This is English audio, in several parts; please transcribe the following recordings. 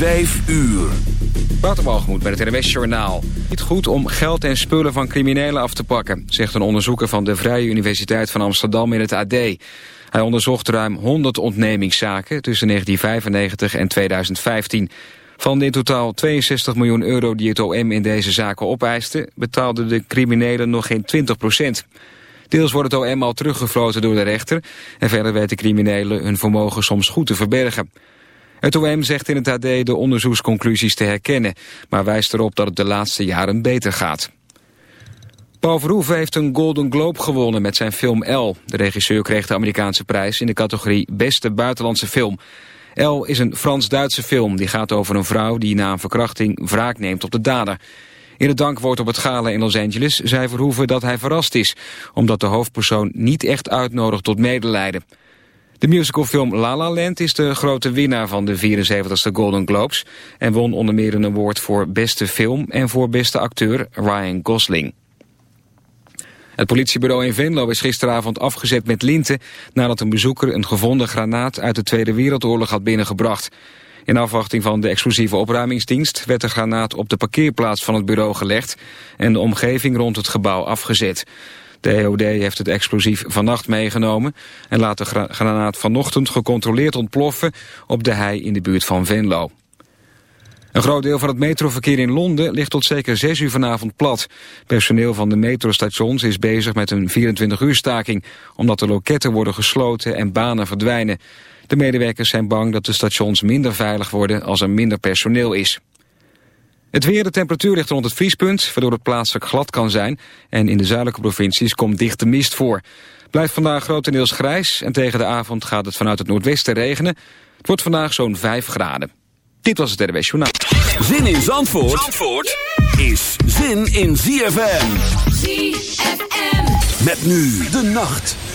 Vijf uur. Waterbalgemoed bij het NWS Journaal. Niet goed om geld en spullen van criminelen af te pakken... zegt een onderzoeker van de Vrije Universiteit van Amsterdam in het AD. Hij onderzocht ruim 100 ontnemingszaken tussen 1995 en 2015. Van de in totaal 62 miljoen euro die het OM in deze zaken opeiste... betaalden de criminelen nog geen 20 procent. Deels wordt het OM al teruggefloten door de rechter... en verder weten criminelen hun vermogen soms goed te verbergen. Het OM zegt in het AD de onderzoeksconclusies te herkennen... maar wijst erop dat het de laatste jaren beter gaat. Paul Verhoeven heeft een Golden Globe gewonnen met zijn film L. De regisseur kreeg de Amerikaanse prijs in de categorie Beste Buitenlandse Film. L is een Frans-Duitse film die gaat over een vrouw die na een verkrachting wraak neemt op de dader. In het dankwoord op het gala in Los Angeles zei Verhoeven dat hij verrast is... omdat de hoofdpersoon niet echt uitnodigt tot medelijden. De musicalfilm La La Land is de grote winnaar van de 74ste Golden Globes... en won onder meer een award voor beste film en voor beste acteur Ryan Gosling. Het politiebureau in Venlo is gisteravond afgezet met linten... nadat een bezoeker een gevonden granaat uit de Tweede Wereldoorlog had binnengebracht. In afwachting van de explosieve opruimingsdienst... werd de granaat op de parkeerplaats van het bureau gelegd... en de omgeving rond het gebouw afgezet. De EOD heeft het explosief vannacht meegenomen... en laat de granaat vanochtend gecontroleerd ontploffen... op de hei in de buurt van Venlo. Een groot deel van het metroverkeer in Londen ligt tot zeker 6 uur vanavond plat. Personeel van de metrostations is bezig met een 24-uur staking... omdat de loketten worden gesloten en banen verdwijnen. De medewerkers zijn bang dat de stations minder veilig worden als er minder personeel is. Het weer, de temperatuur ligt rond het vriespunt, waardoor het plaatselijk glad kan zijn. En in de zuidelijke provincies komt dichte mist voor. Blijft vandaag grotendeels grijs en tegen de avond gaat het vanuit het noordwesten regenen. Het wordt vandaag zo'n 5 graden. Dit was het RWS Journaal. Zin in Zandvoort, Zandvoort is zin in ZFM. ZFM. Met nu de nacht.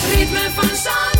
Het ritme van zand.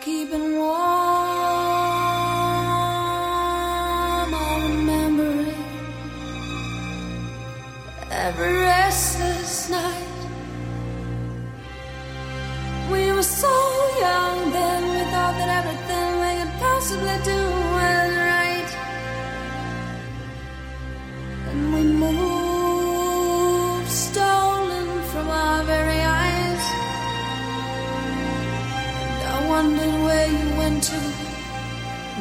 keeping warm. I remember it every restless night. We were so young then, we thought that everything we could possibly do.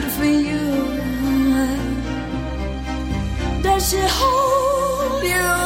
good for you. Does she hold you?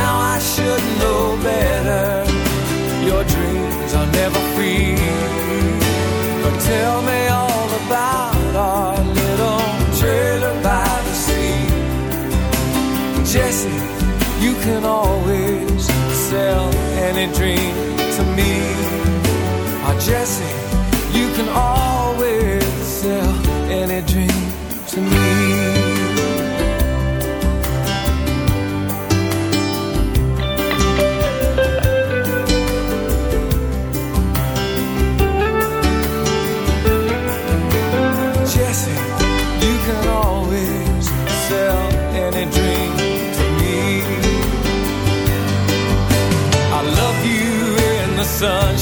you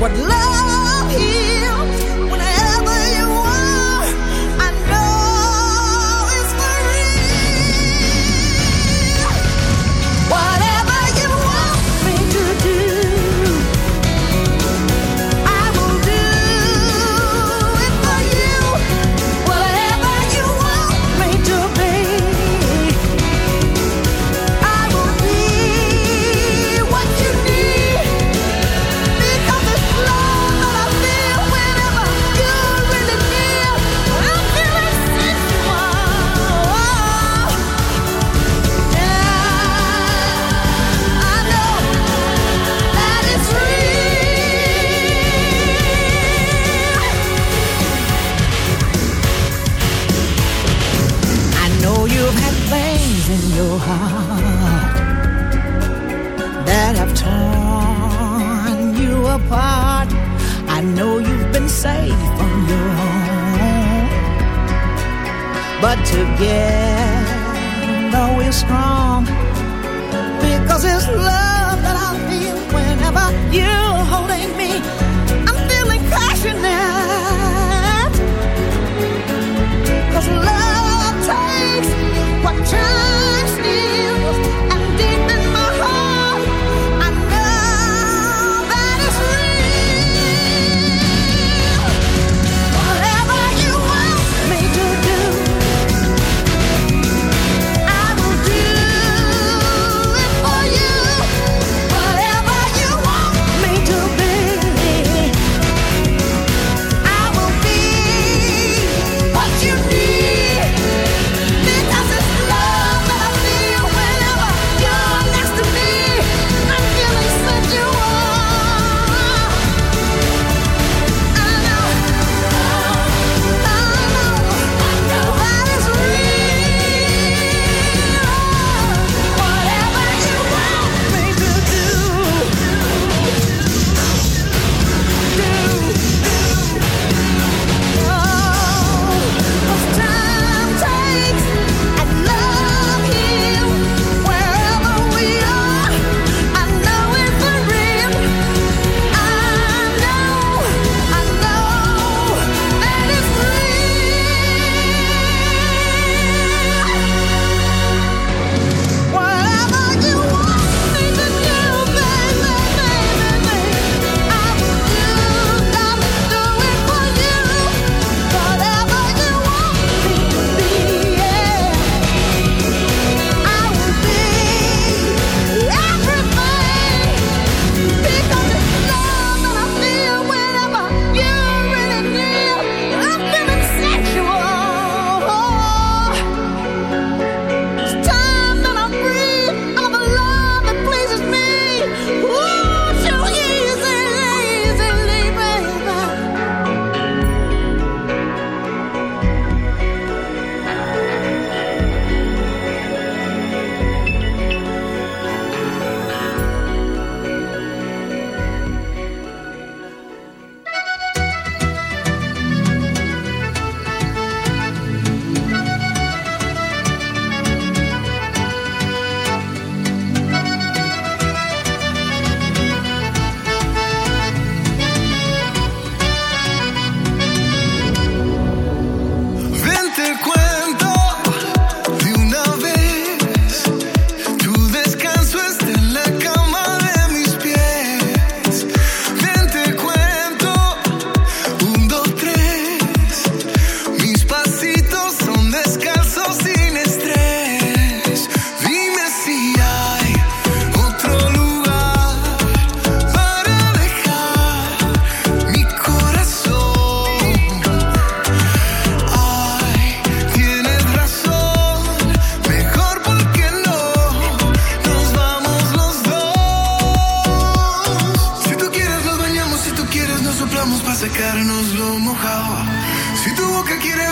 what love together. We're strong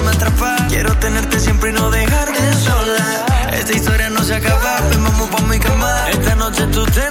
me atrapa. Quiero tenerte siempre y no dejarte sola. Esta historia no se acaba, pues vamos pa' mi cama. Esta noche tú te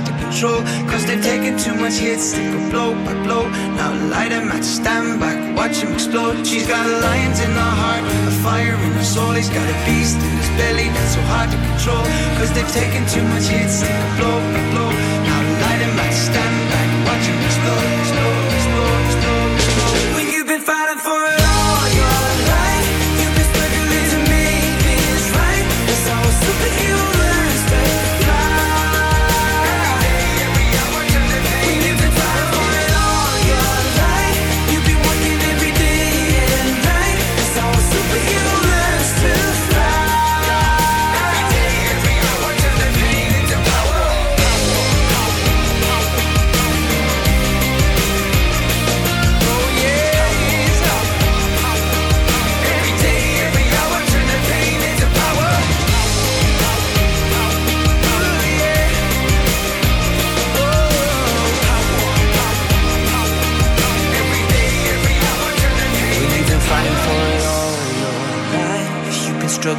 Hard to control. Cause they've taken too much hits, they go blow by blow. Now light him at stand back, watch him explode. She's got lions in her heart, a fire in her soul. He's got a beast in his belly that's so hard to control. Cause they've taken too much hits, they go blow by blow.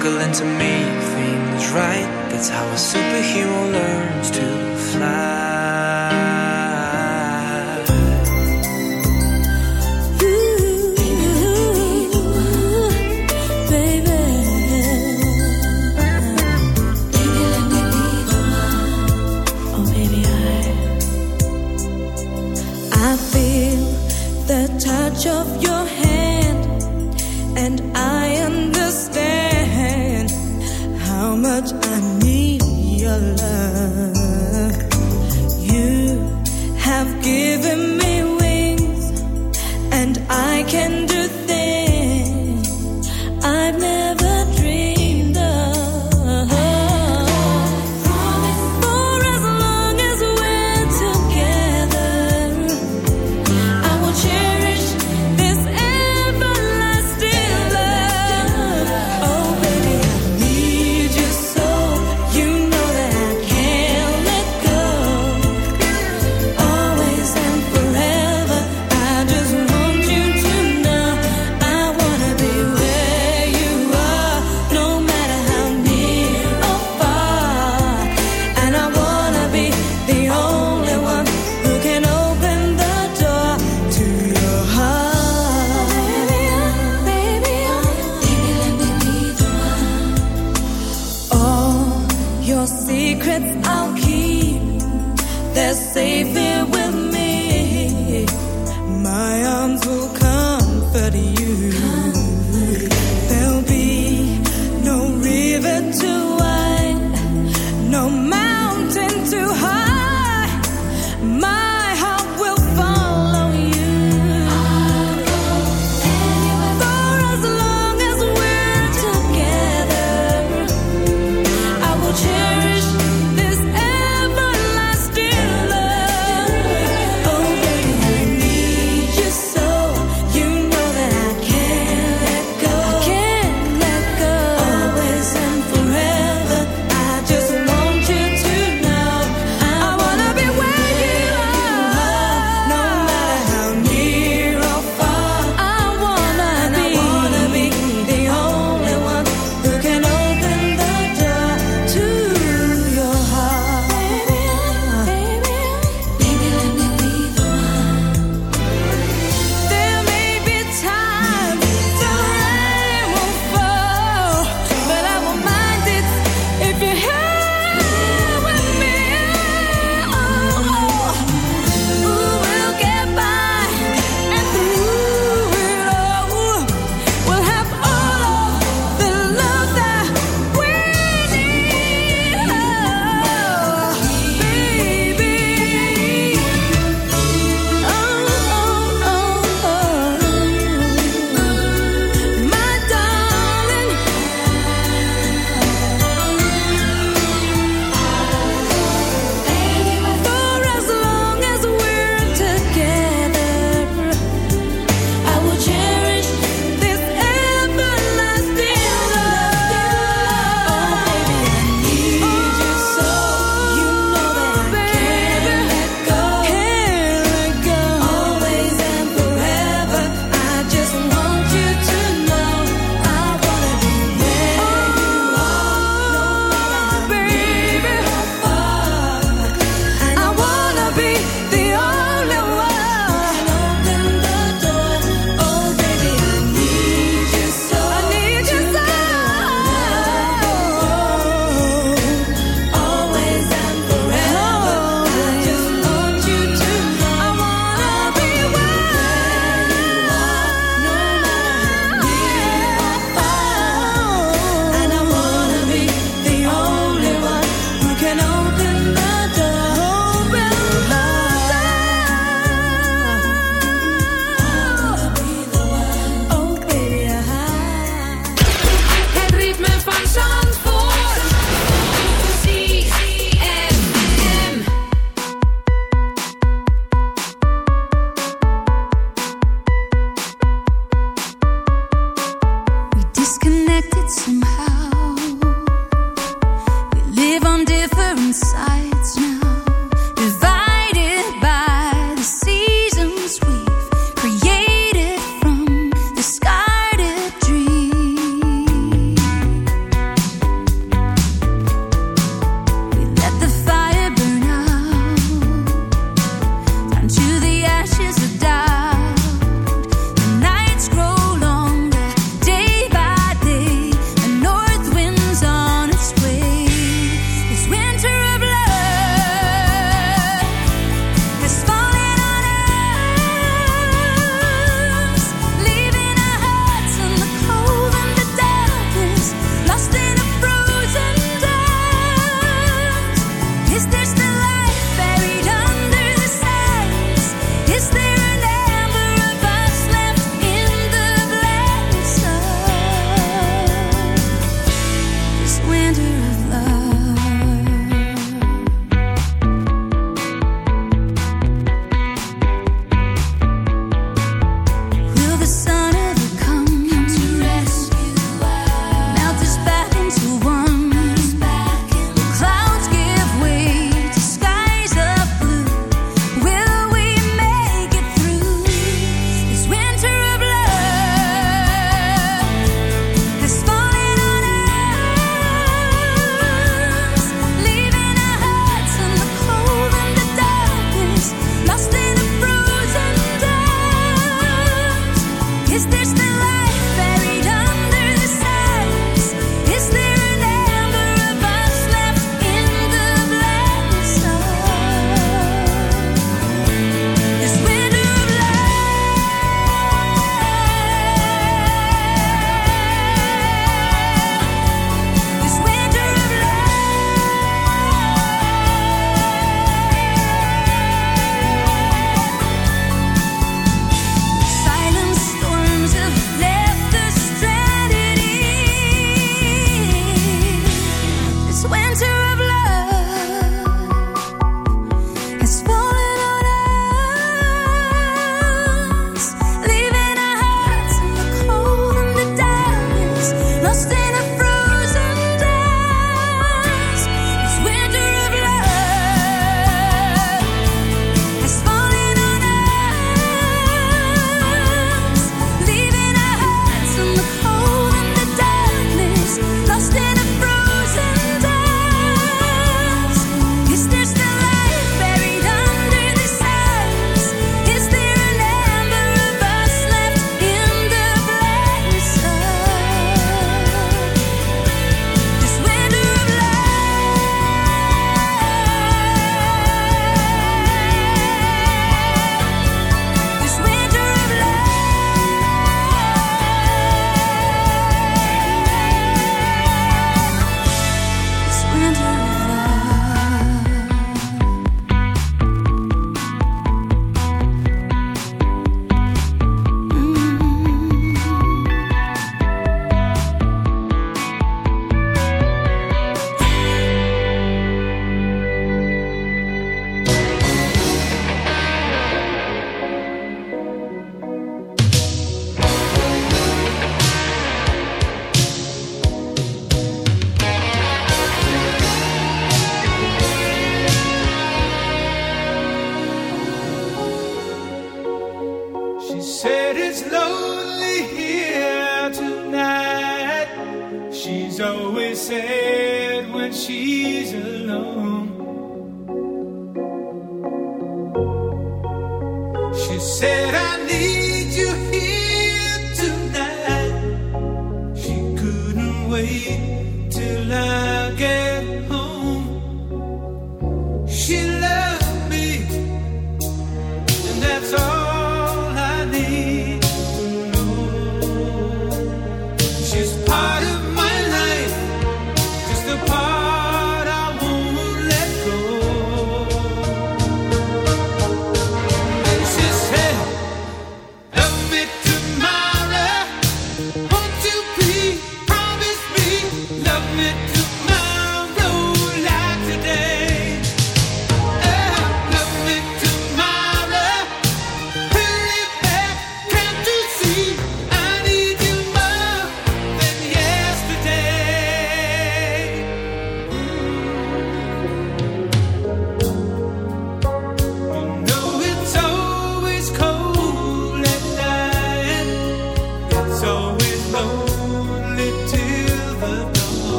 To make things right. That's how a superhero learns to fly. I feel the touch of your hand, and I understand much I need your love. You have given me wings, and I can